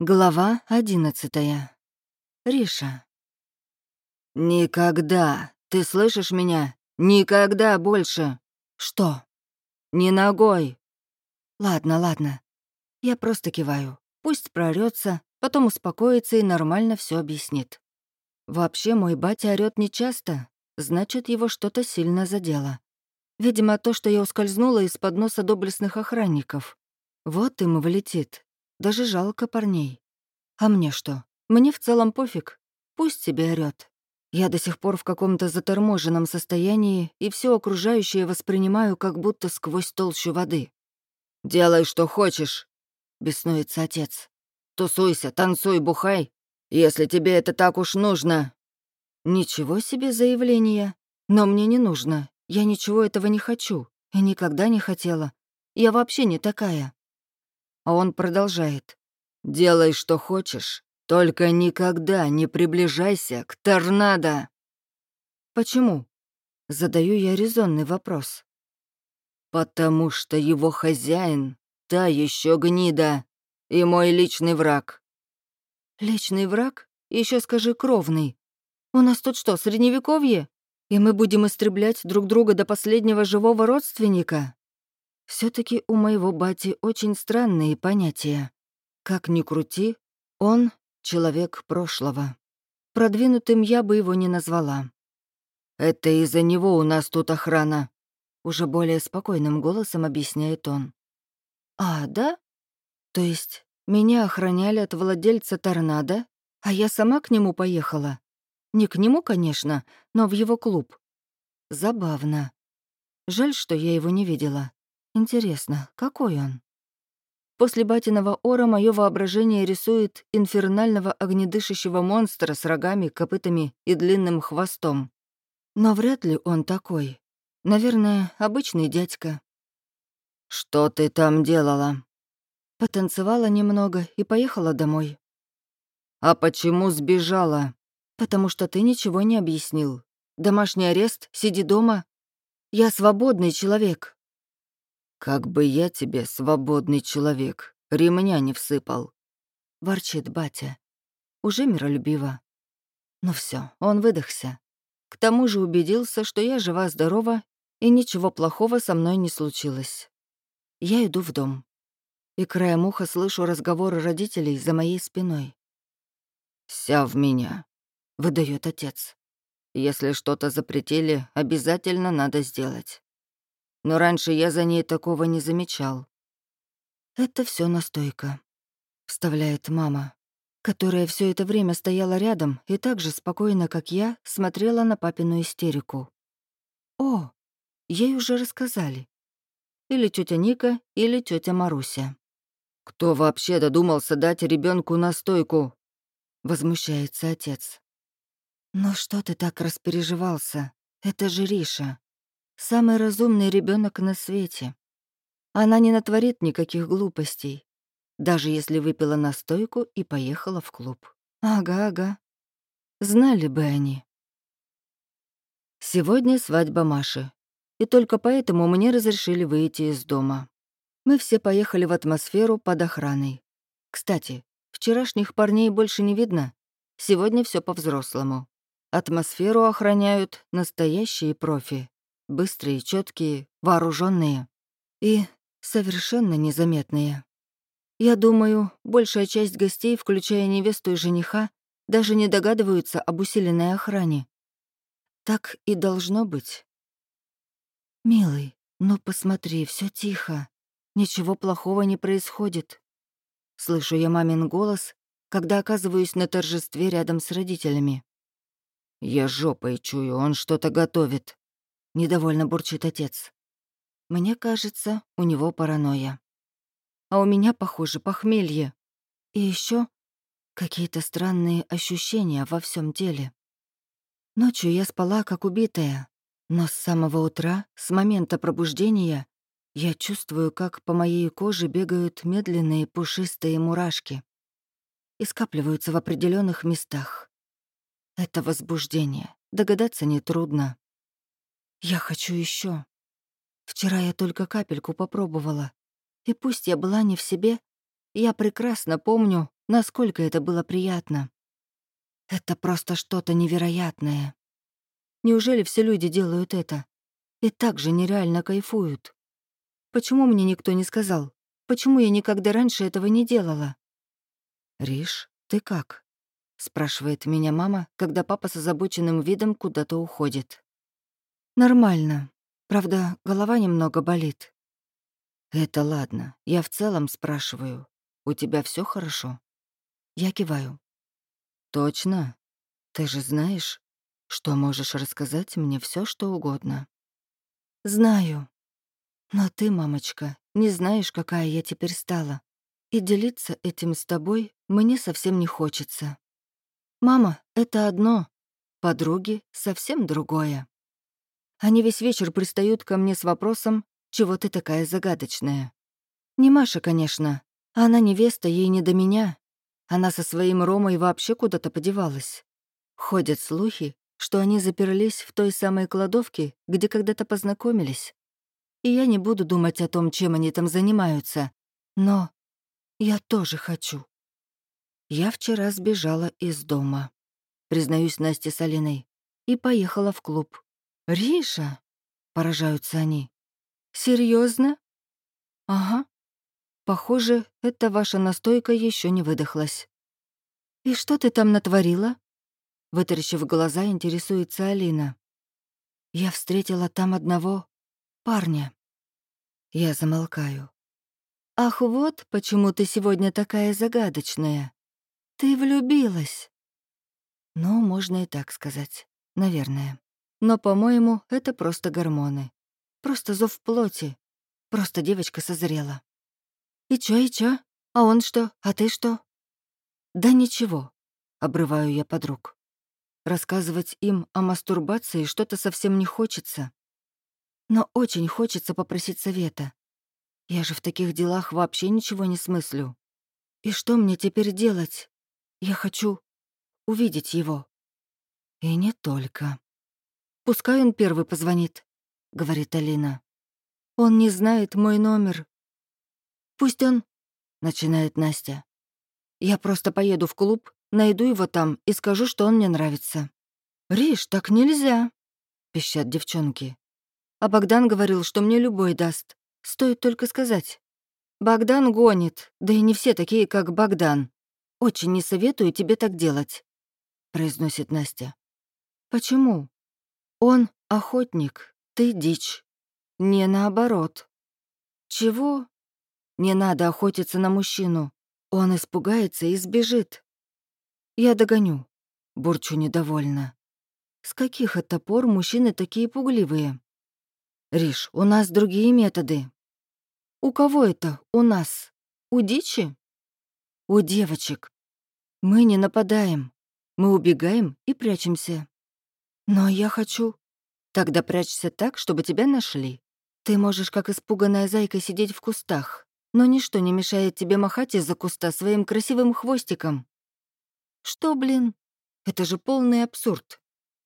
Глава одиннадцатая. Риша. «Никогда! Ты слышишь меня? Никогда больше!» «Что?» «Не ногой!» «Ладно, ладно. Я просто киваю. Пусть прорется, потом успокоится и нормально все объяснит. Вообще, мой батя орёт нечасто, значит, его что-то сильно задело. Видимо, то, что я ускользнула из-под носа доблестных охранников. Вот им влетит, даже жалко парней. А мне что? Мне в целом пофиг. Пусть себе орёт. Я до сих пор в каком-то заторможенном состоянии и все окружающее воспринимаю как будто сквозь толщу воды. «Делай, что хочешь», — беснуется отец. «Тусуйся, танцуй, бухай, если тебе это так уж нужно». Ничего себе заявление. Но мне не нужно. Я ничего этого не хочу. И никогда не хотела. Я вообще не такая. А он продолжает. «Делай, что хочешь, только никогда не приближайся к торнадо!» «Почему?» — задаю я резонный вопрос. «Потому что его хозяин — та еще гнида и мой личный враг». «Личный враг? Еще скажи кровный. У нас тут что, средневековье? И мы будем истреблять друг друга до последнего живого родственника?» Все таки у моего бати очень странные понятия. Как ни крути, он — человек прошлого. Продвинутым я бы его не назвала. «Это из-за него у нас тут охрана», — уже более спокойным голосом объясняет он. «А, да? То есть меня охраняли от владельца торнадо, а я сама к нему поехала? Не к нему, конечно, но в его клуб. Забавно. Жаль, что я его не видела. Интересно, какой он? После батиного ора мое воображение рисует инфернального огнедышащего монстра с рогами, копытами и длинным хвостом. Но вряд ли он такой. Наверное, обычный дядька. «Что ты там делала?» Потанцевала немного и поехала домой. «А почему сбежала?» «Потому что ты ничего не объяснил. Домашний арест, сиди дома. Я свободный человек, «Как бы я тебе, свободный человек, ремня не всыпал!» — ворчит батя. Уже миролюбиво. Ну все, он выдохся. К тому же убедился, что я жива-здорова, и ничего плохого со мной не случилось. Я иду в дом. И краем уха слышу разговоры родителей за моей спиной. «Вся в меня», — выдает отец. «Если что-то запретили, обязательно надо сделать но раньше я за ней такого не замечал. «Это все настойка», — вставляет мама, которая все это время стояла рядом и так же спокойно, как я, смотрела на папину истерику. «О, ей уже рассказали. Или тетя Ника, или тетя Маруся». «Кто вообще додумался дать ребенку настойку?» — возмущается отец. «Ну что ты так распереживался? Это же Риша. Самый разумный ребенок на свете. Она не натворит никаких глупостей, даже если выпила настойку и поехала в клуб. Ага, ага. Знали бы они. Сегодня свадьба Маши. И только поэтому мне разрешили выйти из дома. Мы все поехали в атмосферу под охраной. Кстати, вчерашних парней больше не видно. Сегодня все по-взрослому. Атмосферу охраняют настоящие профи быстрые, четкие, вооруженные и совершенно незаметные. Я думаю, большая часть гостей, включая невесту и жениха, даже не догадываются об усиленной охране. Так и должно быть. «Милый, ну посмотри, все тихо. Ничего плохого не происходит». Слышу я мамин голос, когда оказываюсь на торжестве рядом с родителями. «Я жопой чую, он что-то готовит», Недовольно бурчит отец. Мне кажется, у него паранойя. А у меня, похоже, похмелье. И еще какие-то странные ощущения во всем теле. Ночью я спала, как убитая, но с самого утра, с момента пробуждения, я чувствую, как по моей коже бегают медленные пушистые мурашки и скапливаются в определенных местах. Это возбуждение, догадаться нетрудно. Я хочу еще. Вчера я только капельку попробовала. И пусть я была не в себе, я прекрасно помню, насколько это было приятно. Это просто что-то невероятное. Неужели все люди делают это? И так же нереально кайфуют. Почему мне никто не сказал? Почему я никогда раньше этого не делала? «Риш, ты как?» — спрашивает меня мама, когда папа с озабоченным видом куда-то уходит. «Нормально. Правда, голова немного болит». «Это ладно. Я в целом спрашиваю. У тебя все хорошо?» Я киваю. «Точно? Ты же знаешь, что можешь рассказать мне все, что угодно?» «Знаю. Но ты, мамочка, не знаешь, какая я теперь стала. И делиться этим с тобой мне совсем не хочется. Мама — это одно, подруги — совсем другое. Они весь вечер пристают ко мне с вопросом, чего ты такая загадочная. Не Маша, конечно. Она невеста, ей не до меня. Она со своим Ромой вообще куда-то подевалась. Ходят слухи, что они заперлись в той самой кладовке, где когда-то познакомились. И я не буду думать о том, чем они там занимаются. Но я тоже хочу. Я вчера сбежала из дома, признаюсь Насте с Алиной, и поехала в клуб. «Риша?» — поражаются они. Серьезно? «Ага. Похоже, эта ваша настойка еще не выдохлась». «И что ты там натворила?» Вытаращив глаза, интересуется Алина. «Я встретила там одного парня». Я замолкаю. «Ах, вот почему ты сегодня такая загадочная. Ты влюбилась». Ну, можно и так сказать. Наверное. Но, по-моему, это просто гормоны. Просто зов плоти. Просто девочка созрела. «И чё, и чё? А он что? А ты что?» «Да ничего», — обрываю я подруг. Рассказывать им о мастурбации что-то совсем не хочется. Но очень хочется попросить совета. Я же в таких делах вообще ничего не смыслю. И что мне теперь делать? Я хочу увидеть его. И не только. Пускай он первый позвонит, — говорит Алина. Он не знает мой номер. Пусть он... — начинает Настя. Я просто поеду в клуб, найду его там и скажу, что он мне нравится. «Риш, так нельзя», — пищат девчонки. А Богдан говорил, что мне любой даст. Стоит только сказать. Богдан гонит, да и не все такие, как Богдан. Очень не советую тебе так делать», — произносит Настя. «Почему? Он охотник, ты дичь. Не наоборот». «Чего?» «Не надо охотиться на мужчину. Он испугается и сбежит». «Я догоню», — бурчу недовольно. «С каких это пор мужчины такие пугливые?» «Риш, у нас другие методы». «У кого это у нас? У дичи?» «У девочек. Мы не нападаем. Мы убегаем и прячемся. Но я хочу...» «Тогда прячься так, чтобы тебя нашли. Ты можешь, как испуганная зайка, сидеть в кустах, но ничто не мешает тебе махать из-за куста своим красивым хвостиком». «Что, блин? Это же полный абсурд.